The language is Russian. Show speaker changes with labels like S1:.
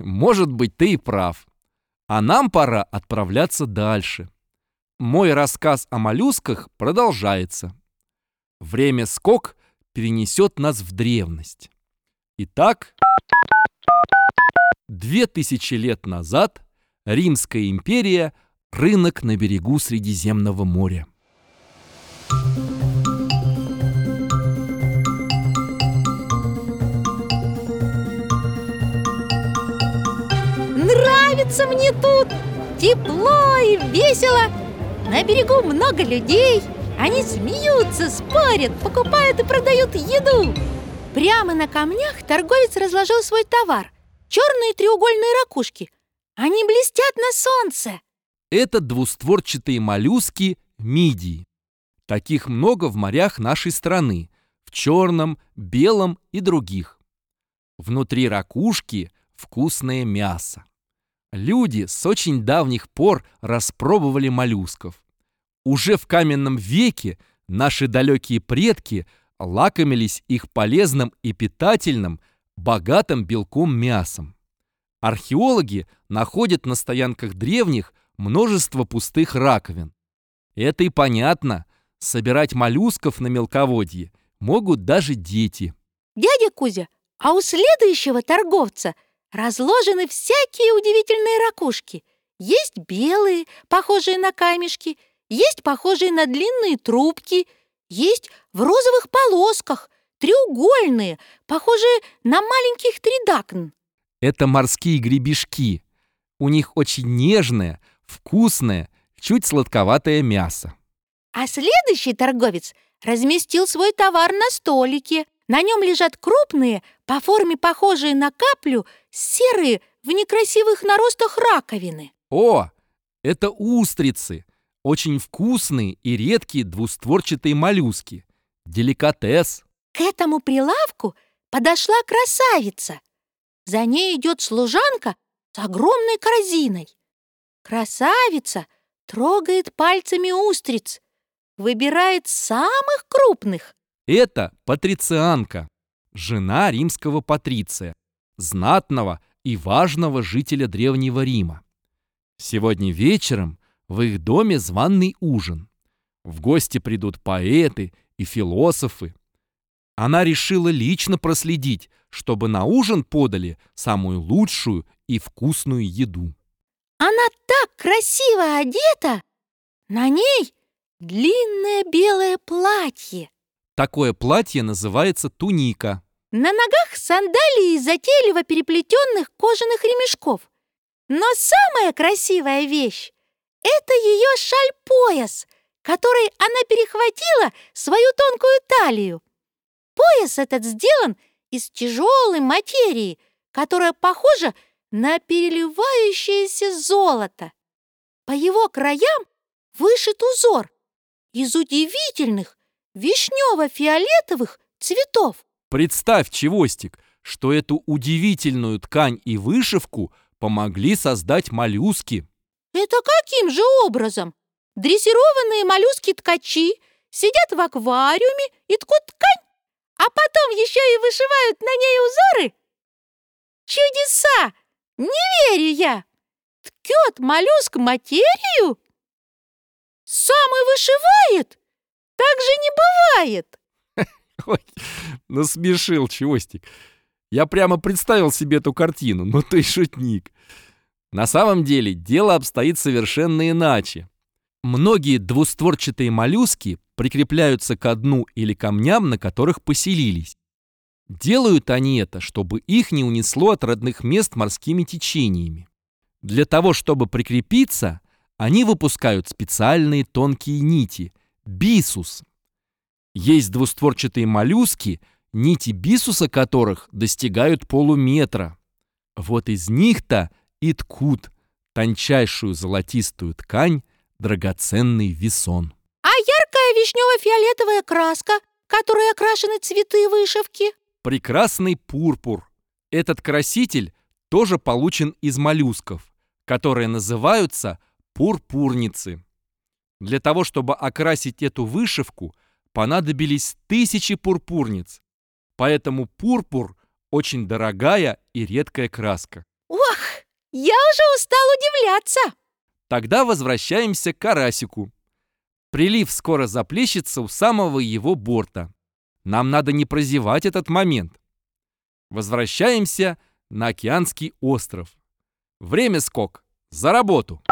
S1: Может быть, ты и прав. А нам пора отправляться дальше. Мой рассказ о моллюсках продолжается. Время скок перенесет нас в древность. Итак, две тысячи лет назад Римская империя – рынок на берегу Средиземного моря.
S2: Нравится мне тут! Тепло и весело! На берегу много людей Они смеются, спорят, покупают и продают еду Прямо на камнях торговец разложил свой товар Черные треугольные ракушки Они блестят на солнце
S1: Это двустворчатые моллюски мидии. Таких много в морях нашей страны, в черном, белом и других. Внутри ракушки вкусное мясо. Люди с очень давних пор распробовали моллюсков. Уже в каменном веке наши далекие предки лакомились их полезным и питательным, богатым белком мясом. Археологи находят на стоянках древних множество пустых раковин. Это и понятно. Собирать моллюсков на мелководье могут даже дети.
S2: Дядя Кузя, а у следующего торговца разложены всякие удивительные ракушки. Есть белые, похожие на камешки, есть похожие на длинные трубки, есть в розовых полосках, треугольные, похожие на маленьких тридакн.
S1: Это морские гребешки. У них очень нежное, вкусное, чуть сладковатое мясо.
S2: А следующий торговец разместил свой товар на столике. На нем лежат крупные, по форме похожие на каплю, серые в некрасивых наростах раковины.
S1: О, это устрицы. Очень вкусные и редкие двустворчатые моллюски. Деликатес.
S2: К этому прилавку подошла красавица. За ней идет служанка с огромной корзиной. Красавица трогает пальцами устриц, выбирает самых крупных.
S1: Это патрицианка, жена римского патриция, знатного и важного жителя Древнего Рима. Сегодня вечером в их доме званный ужин. В гости придут поэты и философы. Она решила лично проследить, чтобы на ужин подали самую лучшую и вкусную еду.
S2: Она так красиво одета! На ней длинное белое платье.
S1: Такое платье называется туника.
S2: На ногах сандалии из затейливо переплетенных кожаных ремешков. Но самая красивая вещь — это ее шаль-пояс, который она перехватила свою тонкую талию. Пояс этот сделан из тяжелой материи, которая похожа на переливающееся золото. По его краям вышит узор из удивительных вишнево-фиолетовых цветов.
S1: Представь, Чевостик, что эту удивительную ткань и вышивку помогли создать моллюски.
S2: Это каким же образом? Дрессированные моллюски-ткачи сидят в аквариуме и ткут ткань, а потом еще и вышивают на ней узоры? Чудеса! Не верю я! Ткет моллюск материю? Сам и вышивает? Так же не бывает!
S1: Ой, насмешил Чевостик. Я прямо представил себе эту картину, ну ты шутник. На самом деле дело обстоит совершенно иначе. Многие двустворчатые моллюски прикрепляются к дну или камням, на которых поселились. Делают они это, чтобы их не унесло от родных мест морскими течениями. Для того, чтобы прикрепиться, они выпускают специальные тонкие нити – бисус. Есть двустворчатые моллюски, нити бисуса которых достигают полуметра. Вот из них-то и ткут тончайшую золотистую ткань драгоценный весон.
S2: А яркая вишнево-фиолетовая краска, которой окрашены цветы вышивки?
S1: Прекрасный пурпур. Этот краситель тоже получен из моллюсков, которые называются пурпурницы. Для того, чтобы окрасить эту вышивку, понадобились тысячи пурпурниц. Поэтому пурпур – очень дорогая и редкая краска.
S2: Ох, я уже устал удивляться.
S1: Тогда возвращаемся к карасику. Прилив скоро заплещется у самого его борта. Нам надо не прозевать этот момент. Возвращаемся на океанский остров. Время скок. За работу.